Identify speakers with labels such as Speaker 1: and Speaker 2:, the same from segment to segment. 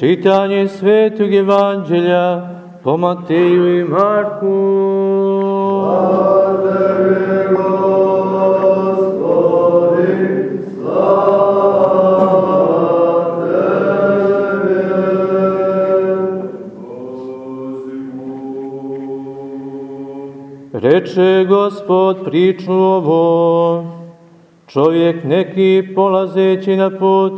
Speaker 1: Čitanje Svetog Evanđelja po Mateju i Marku. Reče Gospod priču ovo, čovjek neki polazeći na put,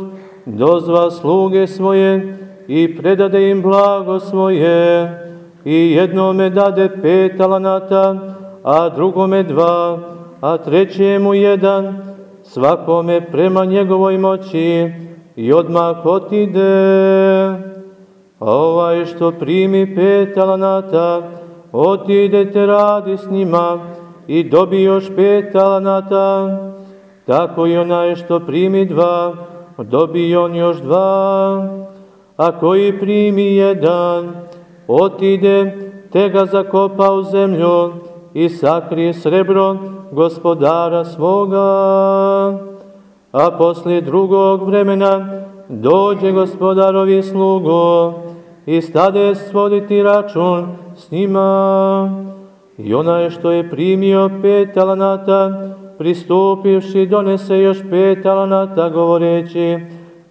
Speaker 1: dozva sluge svoje i predade im blago svoje, i jednome dade pet talanata, a drugome dva, a trećemu jedan, svakome prema njegovoj moći, i odmah otide. A ovaj što primi pet talanata, otidete radi s njima i dobi još pet talanata. Tako i onaj što primi dva, dobi on još dva. A koji primi jedan, otide, te ga zakopa u zemlju i sakrije srebro gospodara svoga. A poslije drugog vremena dođe gospodarovi slugo i stade svoditi račun s njima. I onaj što je primio pet talanata, pristupivši donese još pet talanata govoreći,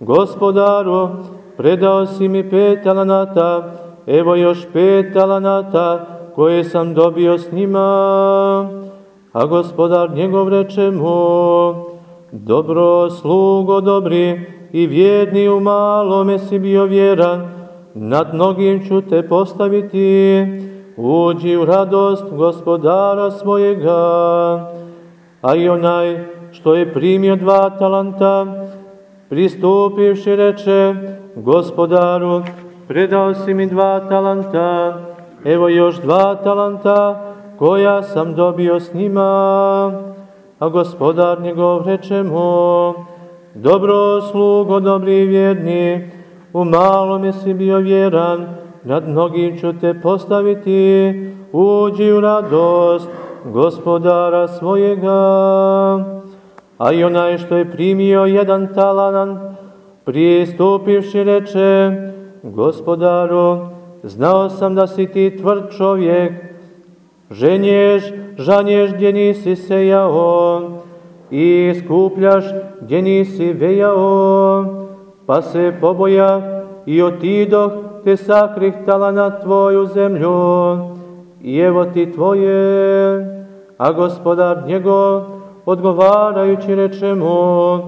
Speaker 1: gospodaru, predao si mi pet talanata, evo još pet talanata koje sam dobio s njima. A gospodar njegov reče mu, dobro slugo dobri i vjedni u malome si bio vjeran, nad mnogim ću te postaviti, uđi u radost gospodara svojega. A i onaj što je primio dva talanta, pristupivši reče, gospodaru, predao si mi dva talanta, evo još dva talanta, koja sam dobio s njima. A gospodar njegov reče mu, dobro slugo, dobri vjerni, u malome si bio vjeran, nad mnogim ću te postaviti, uđi u radost gospodara svojega. A i onaj što je primio jedan talan, pristupivši reče, gospodaru, znao sam da si ti tvrd čovjek, ženješ, žanješ gdje nisi sejao i skupljaš gdje nisi vejao, pa se poboja i otidoh te sakrih talana tvoju zemlju. I evo ti tvoje, a gospodar njegov odgovarajući reče mu,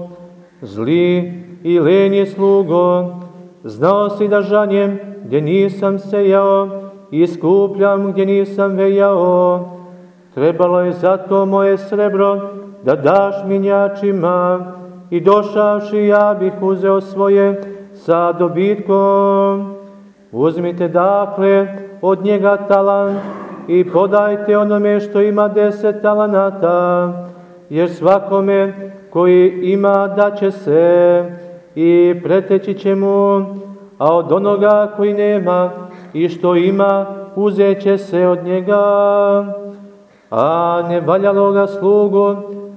Speaker 1: zli i lenji slugo, znao si da žanjem gdje nisam sejao i skupljam gdje nisam vejao, trebalo je zato moje srebro da daš minjačima i došavši ja bih uzeo svoje sa dobitkom. Uzmite dakle od njega talant i podajte onome što ima deset talanata, jer svakome koji ima daće se i preteći će mu, a od onoga koji nema i što ima uzet će se od njega. A ne valjalo ga slugu,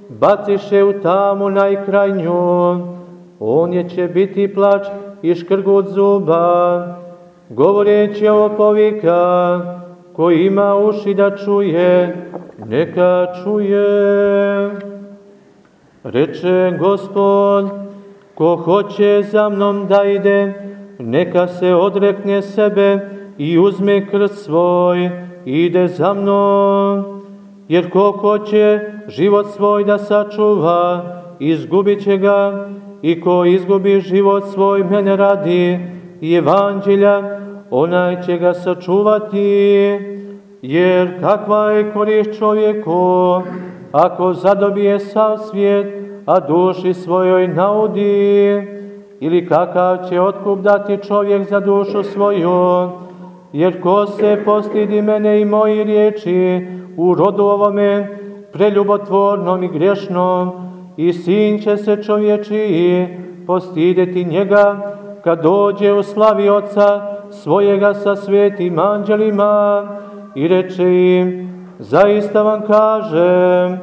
Speaker 1: baciše u tamu najkrajnju, on je će biti plač i škrgut zuba, govoreći ovo povika, koji ima uši da čuje, neka čuje. Reče gospod, ko hoće za mnom da ide, neka se odrekne sebe i uzme krst svoj, ide za mnom. Jer ko hoće život svoj da sačuva, izgubit će ga, i ko izgubi život svoj mene radi i evanđelja, onaj će ga sačuvati. Jer kakva je korist čovjeku, ako zadobije sav svijet, a duši svojoj naudi, ili kakav će otkup dati čovjek za dušu svoju, jer ko se postidi mene i moji riječi u rodu ovome preljubotvornom i grešnom, i sin će se čovječiji postideti njega kad dođe u slavi oca svojega sa svetim anđelima i reče im, zaista vam kažem,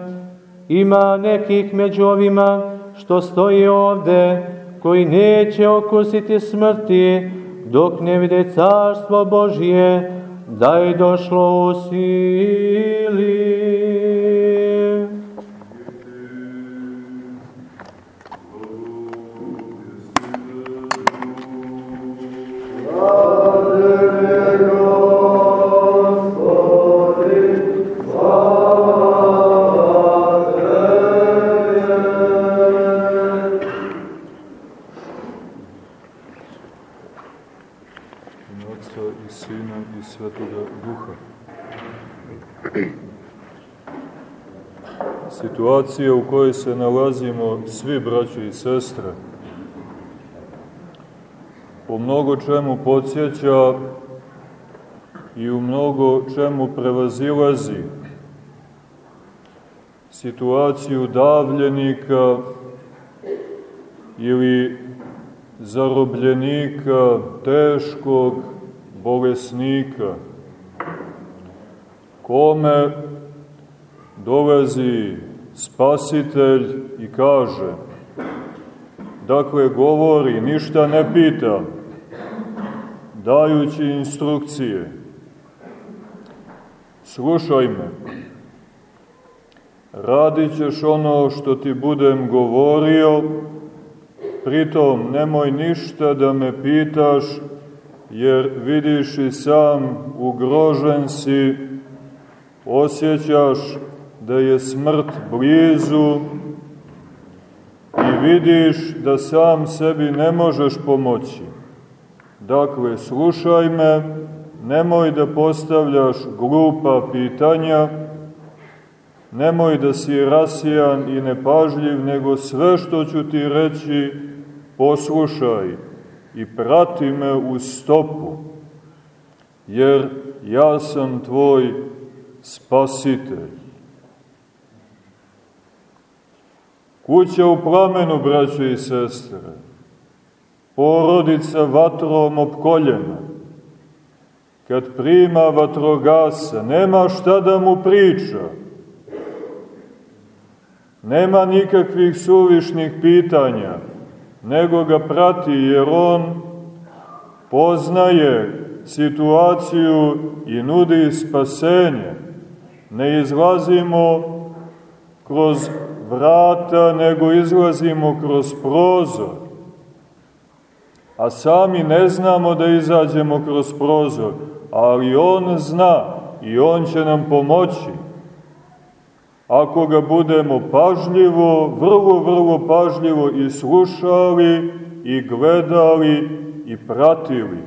Speaker 1: ima nekih među ovima što stoji ovde, koji neće okusiti smrti, dok ne vide carstvo Božije, da je došlo u sili.
Speaker 2: Situacija u kojoj se nalazimo svi braći i sestre, po mnogo čemu podsjeća i u mnogo čemu prevazilazi situaciju davljenika ili zarobljenika, teškog bolesnika, kome dolazi spasitelj i kaže, dakle govori, ništa ne pita, dajući instrukcije. Slušaj me, radit ćeš ono što ti budem govorio, pritom nemoj ništa da me pitaš, jer vidiš i sam ugrožen si, osjećaš da je smrt blizu i vidiš da sam sebi ne možeš pomoći. Dakle, slušaj me, nemoj da postavljaš glupa pitanja, nemoj da si rasijan i nepažljiv, nego sve što ću ti reći poslušaj i prati me u stopu, jer ja sam tvoj spasitelj. Kuća u plamenu, braće i sestre, porodica vatrom opkoljena, kad prima vatrogasa, nema šta da mu priča, nema nikakvih suvišnih pitanja, nego ga prati jer on poznaje situaciju i nudi spasenje. Ne izlazimo kroz vrata, nego izlazimo kroz prozor. A sami ne znamo da izađemo kroz prozor, ali On zna i On će nam pomoći. Ako ga budemo pažljivo, vrlo, vrlo pažljivo i slušali, i gledali, i pratili.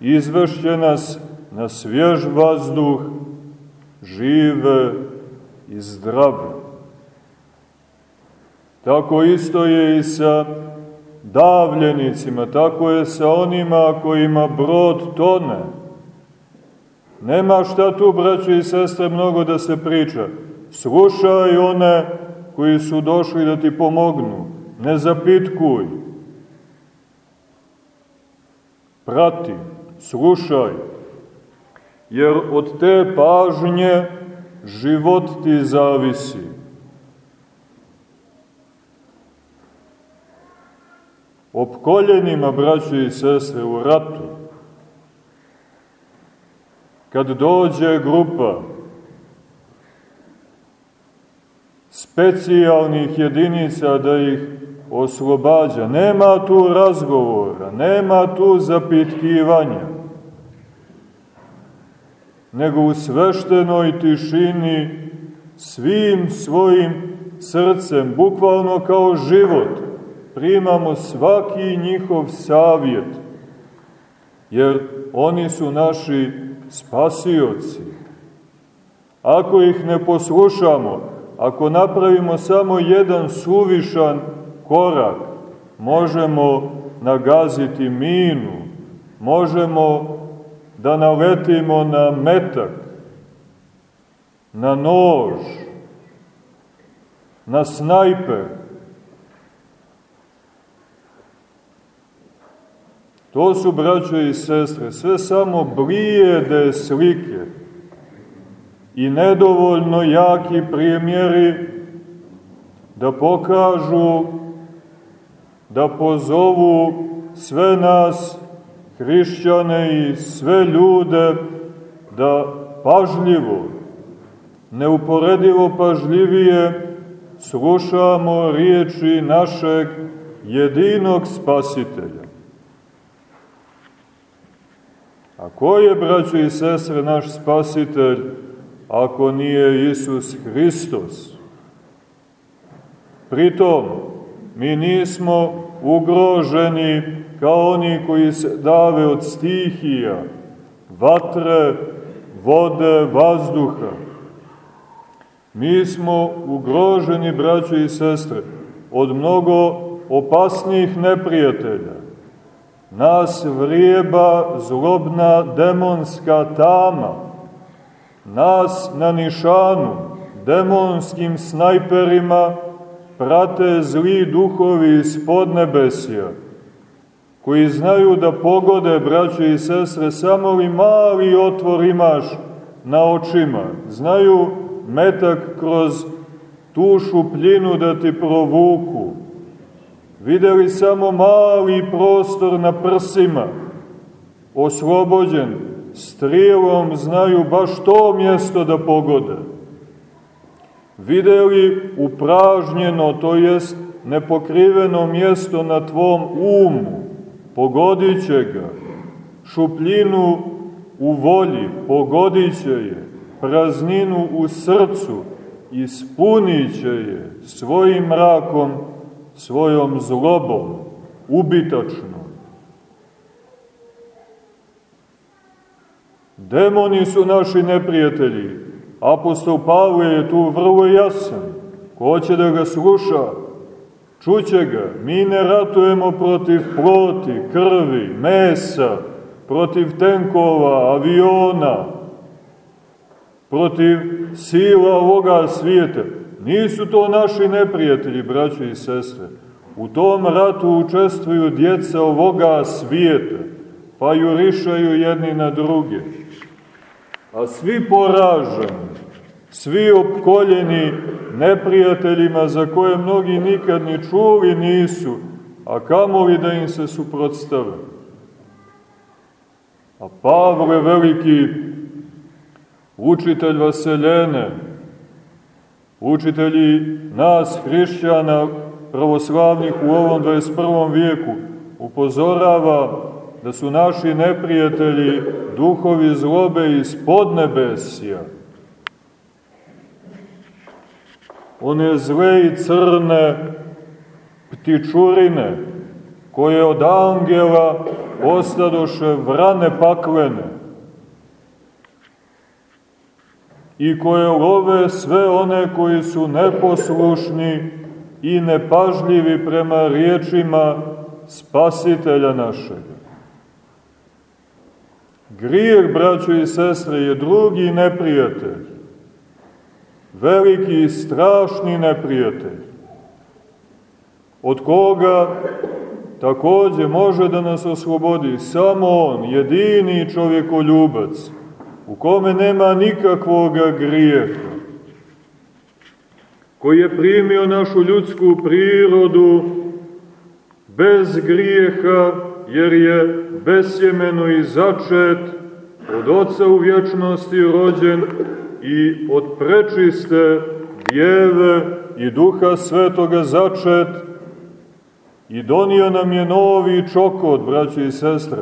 Speaker 2: Izvešće nas na svjež vazduh, žive i zdravi. Tako isto je i sa davljenicima, tako je sa onima kojima brod tone. Nema šta tu, braće i sestre, mnogo da se priča. Slušaj one koji su došli da ti pomognu. Ne zapitkuj. Prati, slušaj. Jer od te pažnje život ti zavisi. Opkoljenima, braće i sestre, u ratu, kad dođe grupa specijalnih jedinica da ih oslobađa, nema tu razgovora, nema tu zapitkivanja, nego u sveštenoj tišini svim svojim srcem, bukvalno kao život, primamo svaki njihov savjet, jer oni su naši spasioci. Ako ih ne poslušamo, ako napravimo samo jedan suvišan korak, možemo nagaziti minu, možemo da naletimo na metak, na nož, na snajper. To su, braćo i sestre, sve samo blijede slike i nedovoljno jaki primjeri da pokažu, da pozovu sve nas, hrišćane i sve ljude, da pažljivo, neuporedivo pažljivije slušamo riječi našeg jedinog spasitelja. A ko je, braćo i sestre, naš spasitelj, ako nije Isus Hristos? Pritom, mi nismo ugroženi kao oni koji se dave od stihija, vatre, vode, vazduha. Mi smo ugroženi, braćo i sestre, od mnogo opasnijih neprijatelja. Nas vrijeba zlobna demonska tama, nas na nišanu demonskim snajperima prate zli duhovi iz podnebesija, koji znaju da pogode, braće i sestre, samo li mali otvor imaš na očima, znaju metak kroz tu šupljinu da ti provuku, videli samo mali prostor na prsima, oslobođen, strijelom znaju baš to mjesto da pogode. Videli upražnjeno, to jest nepokriveno mjesto na tvom umu, pogodit će ga, šupljinu u volji, pogodit će je, prazninu u srcu, ispunit će je svojim mrakom, svojom zlobom, ubitačnom. Demoni su naši neprijatelji. Apostol Pavle je tu vrlo jasan. Ko će da ga sluša, čuće ga. Mi ne ratujemo protiv ploti, krvi, mesa, protiv tenkova, aviona, protiv sila ovoga svijeta. Nisu to naši neprijatelji, braći i sestre. U tom ratu učestvuju djeca ovoga svijeta, pa jurišaju jedni na druge. A svi poraženi, svi opkoljeni neprijateljima za koje mnogi nikad ni čuli nisu, a kamoli da im se suprotstave. A Pavle veliki, učitelj Vaseljene, učitelji nas, hrišćana, pravoslavnih u ovom 21. vijeku, upozorava da su naši neprijatelji duhovi zlobe iz podnebesija. One zle i crne ptičurine koje od angela ostadoše vrane paklene i koje love sve one koji su neposlušni i nepažljivi prema riječima spasitelja našega. Grijeh, braćo i sestre, je drugi neprijatelj, veliki i strašni neprijatelj, od koga takođe može da nas oslobodi samo On, jedini čovjekoljubac, u kome nema nikakvog grijeha, koji je primio našu ljudsku prirodu bez grijeha, jer je besjemeno i začet, od Oca u vječnosti rođen i od prečiste djeve i duha svetoga začet. I donio nam je novi čokot, braće i sestre,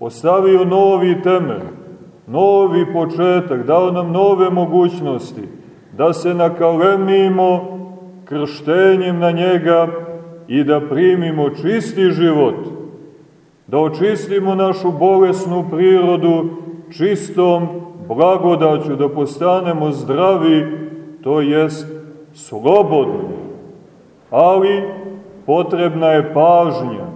Speaker 2: ostavio novi temelj, novi početak, dao nam nove mogućnosti, da se nakalemimo krštenjem na njega i da primimo čisti život, da očistimo našu bolesnu prirodu čistom blagodaću, da postanemo zdravi, to jest slobodni. Ali potrebna je pažnja.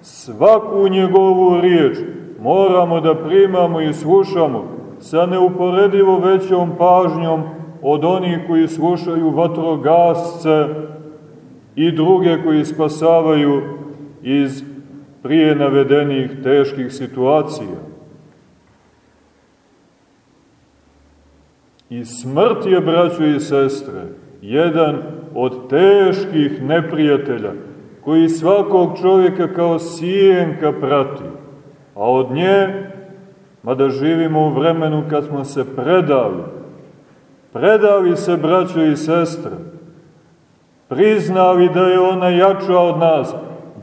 Speaker 2: Svaku njegovu riječ moramo da primamo i slušamo sa neuporedivo većom pažnjom od onih koji slušaju vatrogasce i druge koji spasavaju iz prije navedenih teških situacija. I smrt je, braćo i sestre, jedan od teških neprijatelja koji svakog čovjeka kao sijenka prati, a od nje, mada živimo u vremenu kad smo se predali, predali se braćo i sestre, priznali da je ona jača od nas,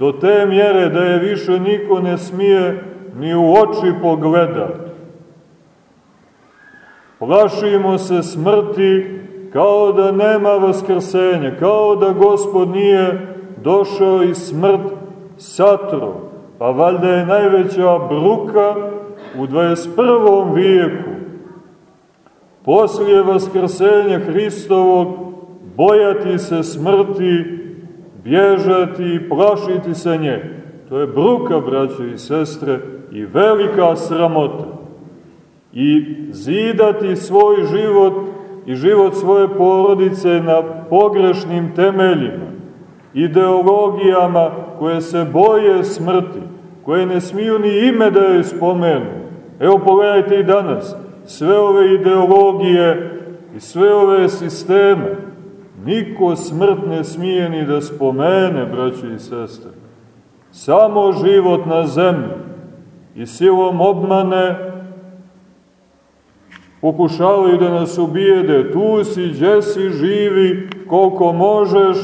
Speaker 2: do te mjere da je više niko ne smije ni u oči pogledati. Plašimo se smrti kao da nema vaskrsenja, kao da gospod nije došao i smrt satro, pa valjda je najveća bruka u 21. vijeku. Poslije vaskrsenja Hristovog bojati se smrti, bježati i plašiti se nje. To je bruka, braće i sestre, i velika sramota. I zidati svoj život i život svoje porodice na pogrešnim temeljima, ideologijama koje se boje smrti, koje ne smiju ni ime da je spomenu. Evo pogledajte i danas, sve ove ideologije i sve ove sisteme, niko smrt ne smije ni da spomene, braći i sestre. Samo život na zemlji i silom obmane pokušavaju da nas ubijede, tu si, gdje si, živi, koliko možeš,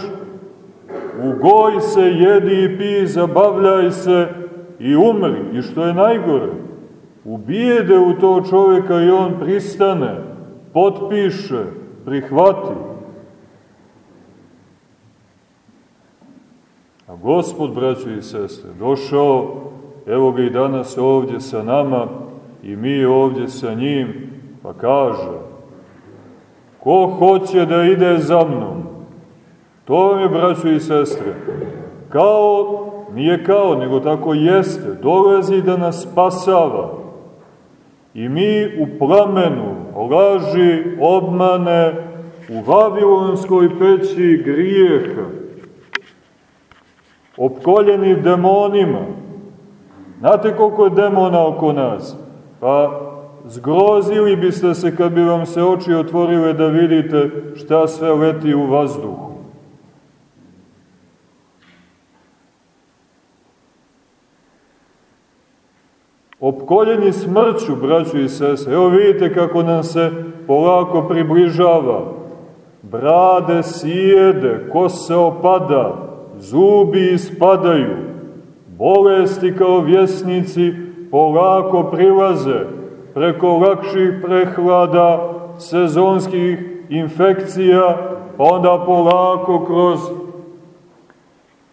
Speaker 2: ugoj se, jedi i pi, zabavljaj se i umri. I što je najgore, ubijede u to čovjeka i on pristane, potpiše, prihvati. A gospod, braćo i sestre, došao, evo ga i danas ovdje sa nama i mi ovdje sa njim, Pa kaže, ko hoće da ide za mnom, to vam je, braćo i sestre, kao, nije kao, nego tako jeste, dolazi da nas spasava. I mi u plamenu laži, obmane, u Vavilonskoj peći grijeha, opkoljeni demonima. Znate koliko je demona oko nas? Pa zgrozili biste se kad bi vam se oči otvorile da vidite šta sve leti u vazduhu. Opkoljeni smrću, braću i sese, evo vidite kako nam se polako približava. Brade sjede, kose opada, zubi ispadaju, bolesti kao vjesnici polako prilaze, preko lakših prehlada, sezonskih infekcija, pa onda polako kroz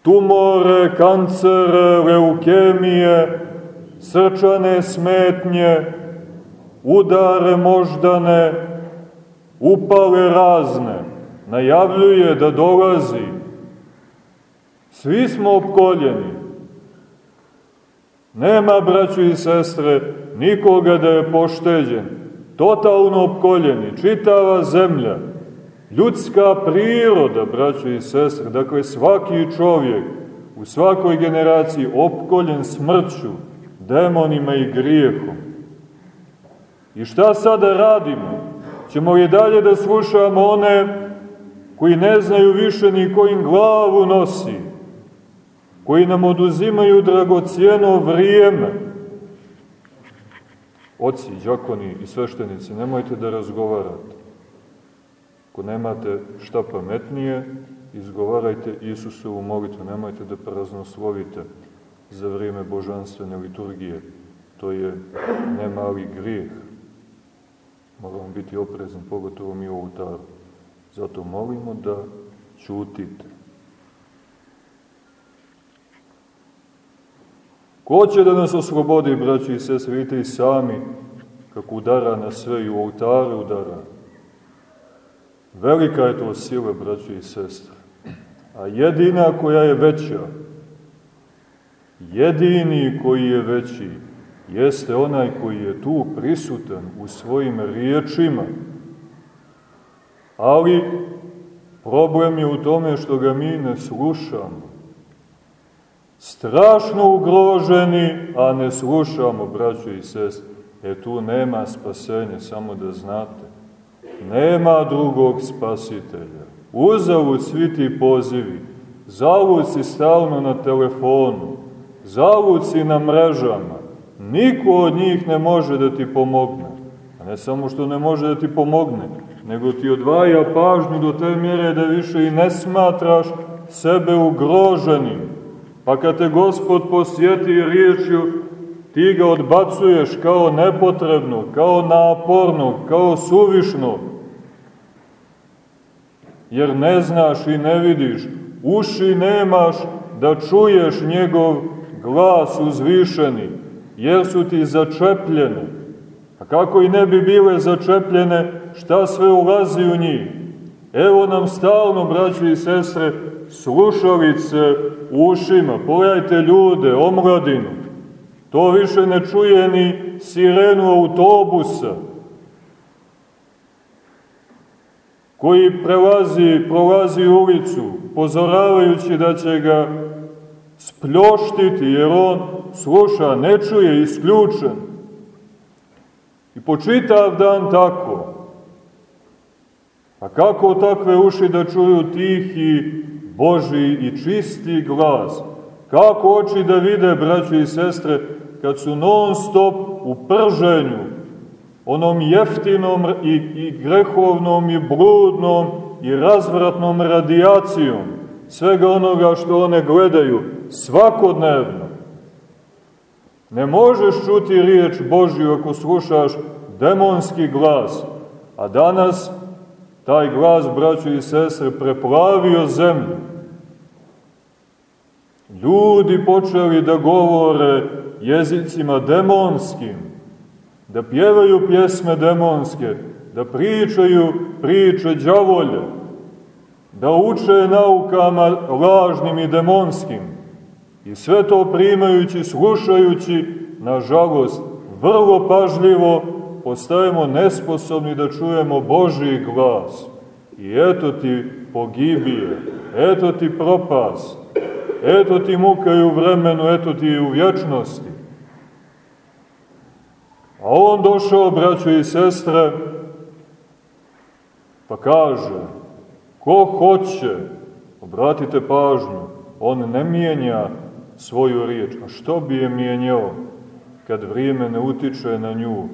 Speaker 2: tumore, kancere, leukemije, srčane smetnje, udare moždane, upale razne, najavljuje da dolazi. Svi smo opkoljeni. Nema, braću i sestre, nikoga da je pošteđen, totalno opkoljeni, čitava zemlja, ljudska priroda, braćo i sestre, dakle svaki čovjek u svakoj generaciji opkoljen smrću, demonima i grijehom. I šta sada radimo? Ćemo li dalje da slušamo one koji ne znaju više ni kojim glavu nosi, koji nam oduzimaju dragocijeno vrijeme, oci, džakoni i sveštenici, nemojte da razgovarate. Ako nemate šta pametnije, izgovarajte Isusovu molitvu, nemojte da praznoslovite za vrijeme božanstvene liturgije. To je nemali grijeh. Moramo biti oprezni, pogotovo mi u oltaru. Zato molimo da čutite. Ko će da nas oslobodi, braći i sese, vidite i sami kako udara na sve i u oltare udara. Velika je to sila, braći i sestre. A jedina koja je veća, jedini koji je veći, jeste onaj koji je tu prisutan u svojim riječima. Ali problem je u tome što ga mi ne slušamo strašno ugroženi, a ne slušamo, braćo i sest. E tu nema spasenja, samo da znate. Nema drugog spasitelja. Uzavu svi ti pozivi. zaluci stalno na telefonu, zaluci na mrežama, niko od njih ne može da ti pomogne. A ne samo što ne može da ti pomogne, nego ti odvaja pažnju do te mjere da više i ne smatraš sebe ugroženim. Pa kad te Gospod posjeti riječju, ti ga odbacuješ kao nepotrebno, kao naporno, kao suvišno, jer ne znaš i ne vidiš, uši nemaš da čuješ njegov glas uzvišeni, jer su ti začepljene. A kako i ne bi bile začepljene, šta sve ulazi u njih? Evo nam stalno, braći i sestre, slušalice ušima. Pogledajte ljude, omladinu. To više ne čuje ni sirenu autobusa, koji prelazi, prolazi ulicu, pozoravajući da će ga spljoštiti, jer on sluša, ne čuje, isključen. I po čitav dan tako. A kako takve uši da čuju tihi, Boži i čisti glas? Kako oči da vide, braći i sestre, kad su non stop u prženju, onom jeftinom i, i grehovnom i bludnom i razvratnom radijacijom svega onoga što one gledaju svakodnevno. Ne možeš čuti riječ Božju ako slušaš demonski glas, a danas taj glas, braćo i sestre, preplavio zemlju. Ljudi počeli da govore jezicima demonskim, da pjevaju pjesme demonske, da pričaju priče džavolje, da uče naukama lažnim i demonskim. I sve to primajući, slušajući, nažalost, vrlo pažljivo, postajemo nesposobni da čujemo Božiji glas. I eto ti pogibije, eto ti propast, eto ti muka i u vremenu, eto ti u vječnosti. A on došao, braćo i sestre, pa kaže, ko hoće, obratite pažnju, on ne mijenja svoju riječ. A što bi je mijenjao kad vrijeme ne utiče na nju?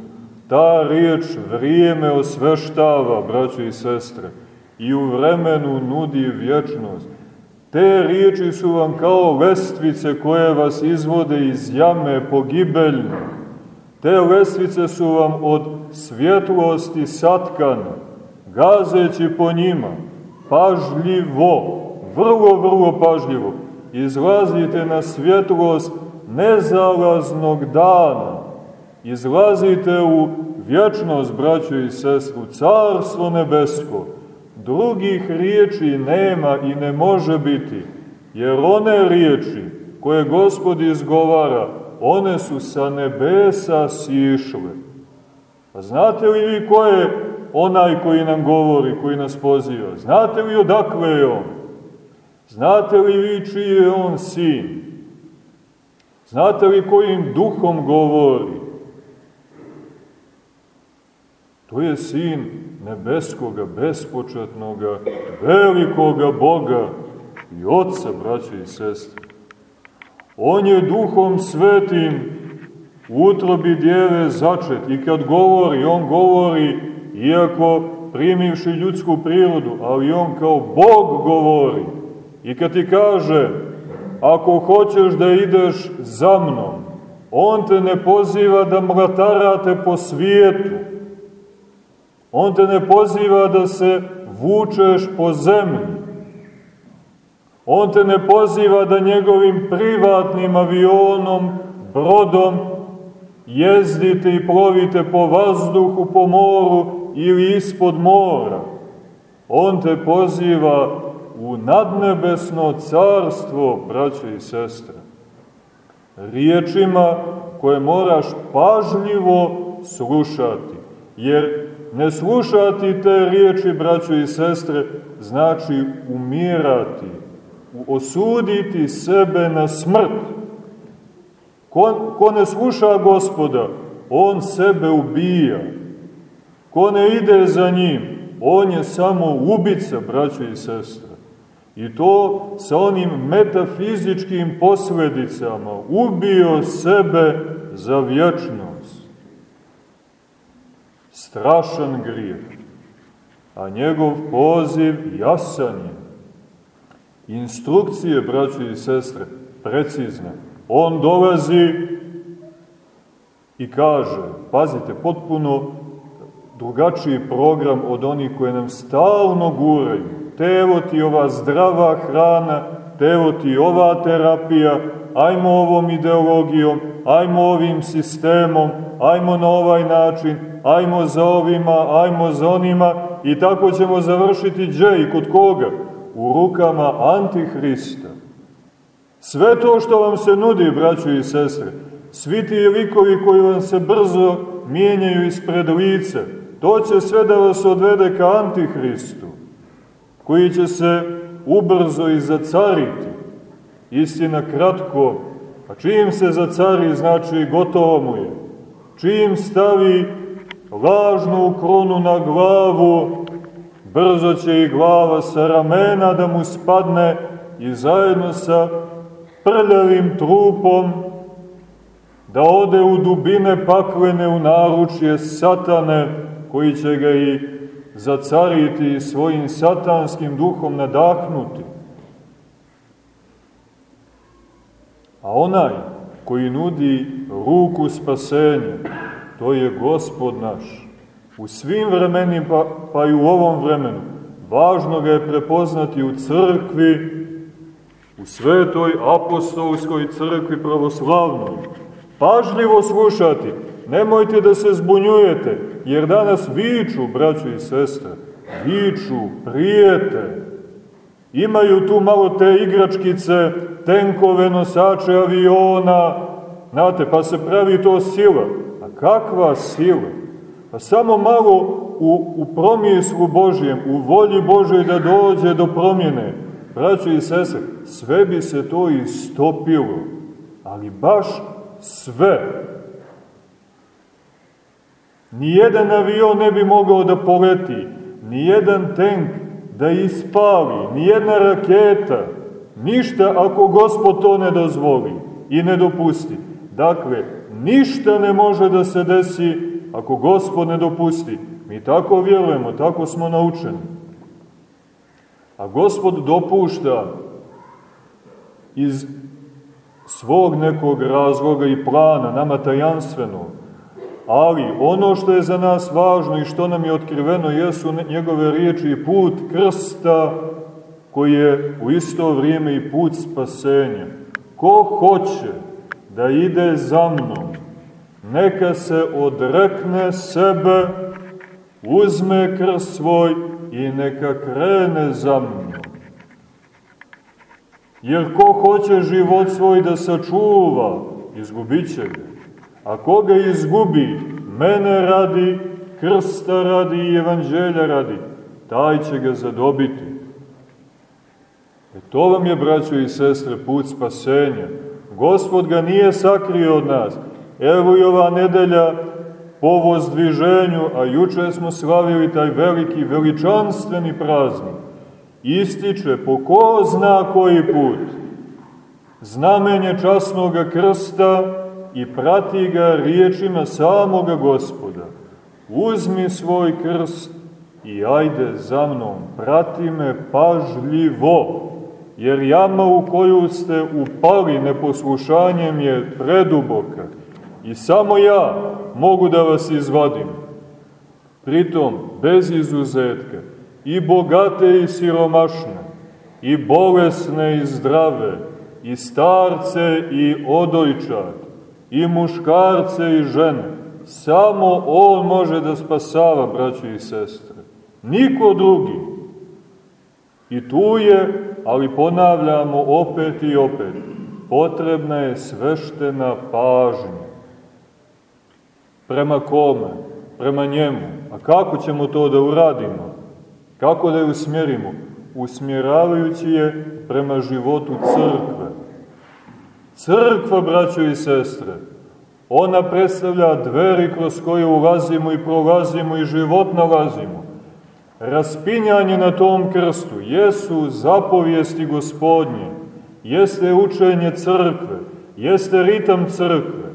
Speaker 2: Ta riječ vrijeme osveštava, braćo i sestre, i u vremenu nudi vječnost. Te riječi su vam kao lestvice koje vas izvode iz jame pogibeljne Te lesvice su vam od svjetlosti satkane, gazeći po njima, pažljivo, vrlo, vrlo pažljivo, izlazite na svjetlost nezalaznog dana, izlazite u vječnost, braćo i sestru, carstvo nebesko, drugih riječi nema i ne može biti, jer one riječi koje Gospod izgovara, one su sa nebesa sišle. Pa znate li vi ko je onaj koji nam govori, koji nas poziva? Znate li odakle je on? Znate li vi čiji je on sin? Znate li kojim duhom govori? To je sin nebeskoga, bespočetnoga, velikoga Boga i Otca, braće i sestre. On je duhom svetim u utrobi djeve začet i kad govori, on govori iako primivši ljudsku prirodu, ali on kao Bog govori. I kad ti kaže, ako hoćeš da ideš za mnom, on te ne poziva da mlatarate po svijetu, on te ne poziva da se vučeš po zemlji, On te ne poziva da njegovim privatnim avionom, brodom, jezdite i plovite po vazduhu, po moru ili ispod mora. On te poziva u nadnebesno carstvo, braće i sestre. Riječima koje moraš pažljivo slušati, jer ne slušati te riječi, braćo i sestre, znači umirati, osuditi sebe na smrt. Ko, ko ne sluša gospoda, on sebe ubija. Ko ne ide za njim, on je samo ubica, braćo i sestre. I to sa onim metafizičkim posledicama. Ubio sebe za vječnost. Strašan grijeh. A njegov poziv jasan je. Instrukcije, braći i sestre, precizne. On dolazi i kaže, pazite, potpuno drugačiji program od onih koje nam stalno guraju. Te evo ti ova zdrava hrana, te evo ti ova terapija, ajmo ovom ideologijom, ajmo ovim sistemom, ajmo na ovaj način, ajmo za ovima, ajmo za onima i tako ćemo završiti dže i kod koga? U rukama Antihrista. Sve to što vam se nudi, braćo i sestre, svi ti likovi koji vam se brzo mijenjaju ispred lice, to će sve da vas odvede ka Antihristu, koji će se ubrzo i zacariti. Istina kratko, a čim se zacari, znači gotovo mu je. Čim stavi lažnu kronu na glavu, brzo će i glava sa ramena da mu spadne i zajedno sa prljavim trupom da ode u dubine paklene u naručje satane koji će ga i zacariti svojim satanskim duhom nadahnuti. A onaj koji nudi ruku spasenja, to je gospod naš. U svim vremenima, pa, pa i u ovom vremenu, važno ga je prepoznati u crkvi, u svetoj apostolskoj crkvi pravoslavnoj. Pažljivo slušati, nemojte da se zbunjujete, jer danas viču, braćo i sestre, viču, prijete, imaju tu malo te igračkice, tenkove, nosače aviona, znate, pa se pravi to sila. A kakva sila? Pa samo malo u, u promislu Božijem, u volji Božoj da dođe do promjene, braćo i sese, sve bi se to istopilo, ali baš sve. Nijedan avion ne bi mogao da poleti, nijedan tank da ispali, nijedna raketa, ništa ako Gospod to ne dozvoli i ne dopusti. Dakle, ništa ne može da se desi ako Gospod ne dopusti. Mi tako vjerujemo, tako smo naučeni. A Gospod dopušta iz svog nekog razloga i plana, nama tajanstveno. Ali ono što je za nas važno i što nam je otkriveno jesu njegove riječi i put krsta koji je u isto vrijeme i put spasenja. Ko hoće da ide za mnom, neka se odrekne sebe, uzme krst svoj i neka krene za mnom. Jer ko hoće život svoj da sačuva, izgubit će ga. A koga izgubi, mene radi, krsta radi i evanđelja radi, taj će ga zadobiti. E to vam je, braćo i sestre, put spasenja. Gospod ga nije sakrio od nas. Evo i ova nedelja po vozdviženju, a juče smo slavili taj veliki, veličanstveni praznik ističe po ko zna koji put znamenje časnog krsta i prati ga riječima samoga gospoda. Uzmi svoj krst i ajde za mnom, prati me pažljivo, jer jama u koju ste upali neposlušanjem je preduboka i samo ja mogu da vas izvadim. Pritom, bez izuzetka, i bogate i siromašne, i bolesne i zdrave, i starce i odojčad, i muškarce i žene. Samo On može da spasava, braće i sestre. Niko drugi. I tu je, ali ponavljamo opet i opet, potrebna je sveštena pažnja. Prema kome? Prema njemu. A kako ćemo to da uradimo? Kako da je usmjerimo? Usmjeravajući je prema životu crkve. Crkva, braćo i sestre, ona predstavlja dveri kroz koje ulazimo i prolazimo i život nalazimo. raspinjanje na tom krstu, jesu zapovijesti gospodnje, jeste učenje crkve, jeste ritam crkve.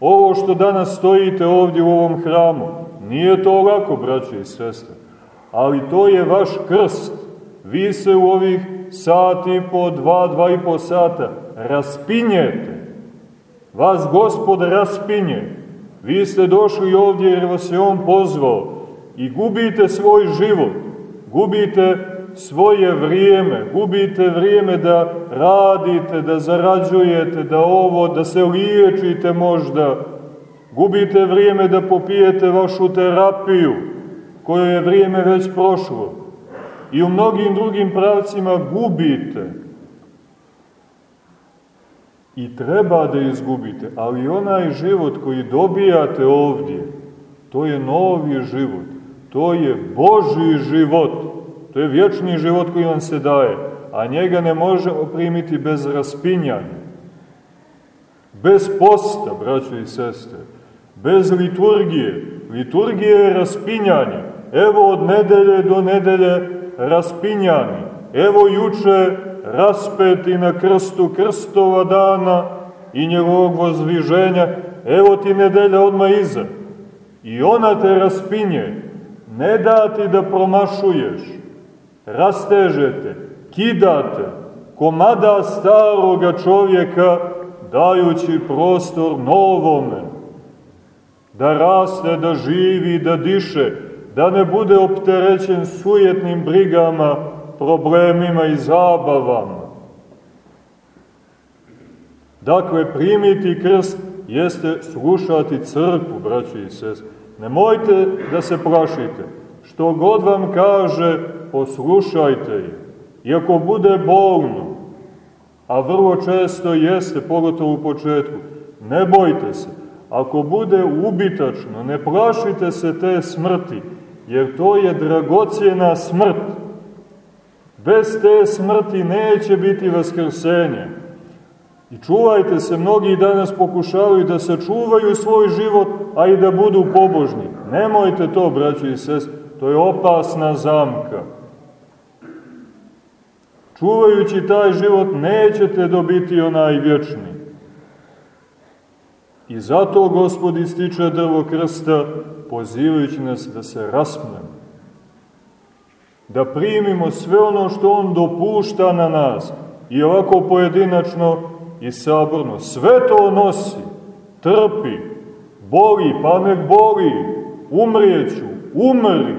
Speaker 2: Ovo što danas stojite ovdje u ovom hramu, nije to lako, braće i sestre, ali to je vaš krst. Vi se u ovih sati po dva, dva i po sata raspinjete. Vas gospod raspinje. Vi ste došli ovdje jer vas je on pozvao i gubite svoj život, gubite svoje vrijeme, gubite vrijeme da radite, da zarađujete, da ovo, da se liječite možda, gubite vrijeme da popijete vašu terapiju, koje je vrijeme već prošlo. I u mnogim drugim pravcima gubite. I treba da izgubite, ali onaj život koji dobijate ovdje, to je novi život, to je Boži život, to je vječni život koji vam se daje, a njega ne možemo primiti bez raspinjanja, bez posta, braćo i sestre, bez liturgije. Liturgija je raspinjanje. Evo od nedelje do nedelje raspinjani. Evo juče raspeti na krstu krstova dana i njegovog vozviženja. Evo ti nedelja odma iza. I ona te raspinje. Ne da ti da promašuješ. Rastežete, kidate, komada staroga čovjeka dajući prostor novome da raste, da živi, da diše, da ne bude opterećen sujetnim brigama, problemima i zabavama. Dakle, primiti krst jeste slušati crkvu, braći i sest. Nemojte da se plašite. Što god vam kaže, poslušajte je. Iako bude bolno, a vrlo često jeste, pogotovo u početku, ne bojte se ako bude ubitačno, ne plašite se te smrti, jer to je dragocijena smrt. Bez te smrti neće biti vaskrsenje. I čuvajte se, mnogi danas pokušavaju da sačuvaju svoj život, a i da budu pobožni. Nemojte to, braći i sest, to je opasna zamka. Čuvajući taj život nećete dobiti onaj vječni. I zato Gospod ističe drvo krsta, pozivajući nas da se raspnemo. Da primimo sve ono što On dopušta na nas, i ovako pojedinačno i saborno. Sve to nosi, trpi, boli, pa nek boli, umrijeću, umri.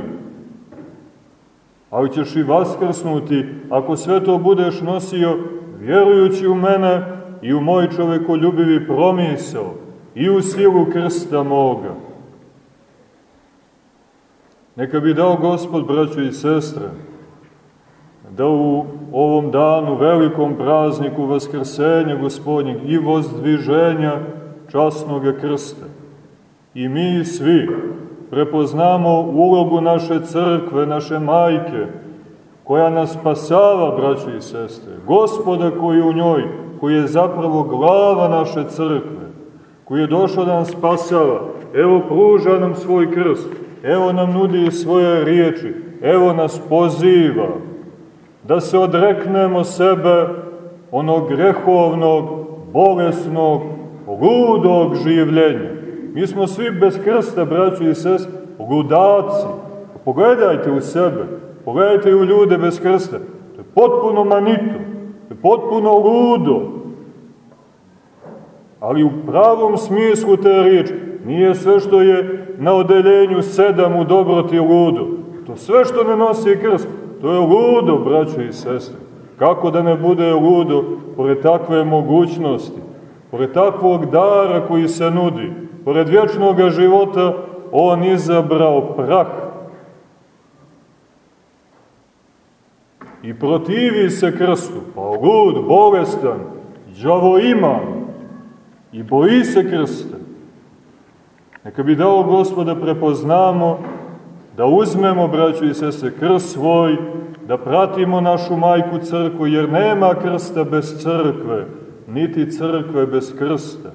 Speaker 2: Ali ćeš i vaskrsnuti ako sve to budeš nosio vjerujući u mene i u moj čovekoljubivi promisao i u silu krsta moga. Neka bi dao Gospod, braćo i sestre, da u ovom danu, velikom prazniku Vaskrsenja Gospodnjeg i vozdviženja časnog krsta, i mi svi prepoznamo ulogu naše crkve, naše majke, koja nas spasava, braćo i sestre, Gospoda koji u njoj, koji je zapravo glava naše crkve, koji je došao da nas spasava, evo pruža nam svoj krst, evo nam nudi svoje riječi, evo nas poziva da se odreknemo sebe onog grehovnog, bolesnog, ludog življenja. Mi smo svi bez krsta, braći i sest, ludaci. Pogledajte u sebe, pogledajte u ljude bez krsta. To je potpuno manito, to je potpuno ludo, ali u pravom smislu te riječi. Nije sve što je na odeljenju sedam u dobroti ludo. To sve što ne nosi krst, to je ludo, braćo i sestre. Kako da ne bude ludo pored takve mogućnosti, pored takvog dara koji se nudi, pored vječnog života, on izabrao prah. I protivi se krstu, pa lud, bolestan, džavo iman, i boji se krsta. Neka bi dao gospoda prepoznamo, da uzmemo, braćo i sese, krst svoj, da pratimo našu majku crkvu, jer nema krsta bez crkve, niti crkve bez krsta.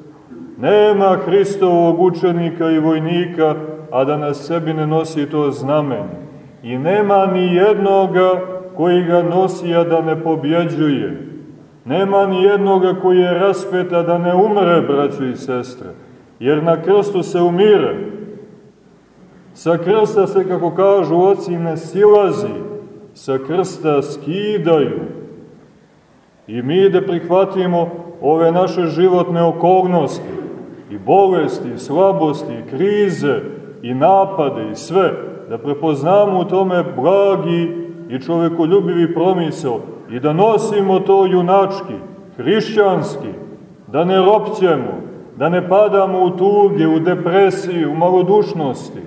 Speaker 2: Nema Hristovog učenika i vojnika, a da na sebi ne nosi to znamenje. I nema ni jednoga koji ga nosi, a da ne pobjeđuje. Nema ni jednoga koji je raspet, a da ne umre, braćo i sestre. Jer na krstu se umire. Sa krsta se, kako kažu oci, ne silazi. Sa krsta skidaju. I mi da prihvatimo ove naše životne okolnosti, i bolesti, i slabosti, i krize, i napade, i sve, da prepoznamo u tome blagi i čovekoljubivi promisel i da nosimo to junački, hrišćanski, da ne ropćemo, da ne padamo u tuge, u depresiji, u malodušnosti,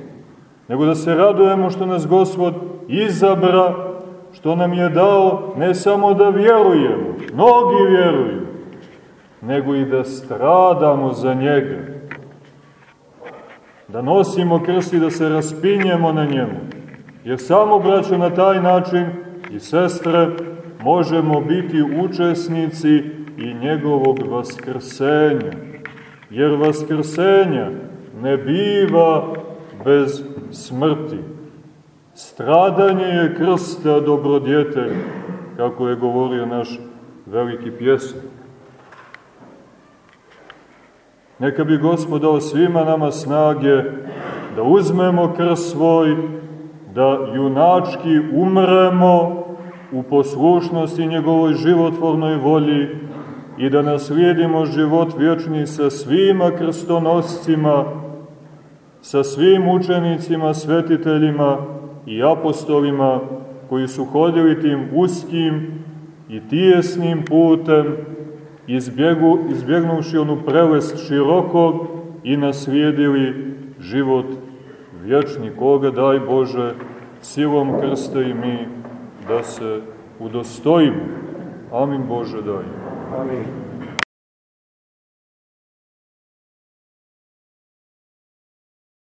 Speaker 2: nego da se radujemo što nas Gospod izabra, što nam je dao ne samo da vjerujemo, mnogi vjeruju, nego i da stradamo za njega, da nosimo krst i da se raspinjemo na njemu, jer samo, braćo, na taj način i sestre, možemo biti učesnici i njegovog vaskrsenja, jer vaskrsenja ne biva bez smrti. Stradanje je krsta dobrodjetelj, kako je govorio naš veliki pjesnik. Neka bi Gospod dao svima nama snage da uzmemo krst svoj, da junački umremo u poslušnosti njegovoj životvornoj volji i da naslijedimo život vječni sa svima krstonoscima, sa svim učenicima, svetiteljima i apostolima koji su hodili tim uskim i tijesnim putem, izbjegu, izbjegnuši onu prelest širokog i naslijedili život vječni, koga daj Bože silom krsta i mi da se udostojimo. Amin Bože daj.
Speaker 3: Amin.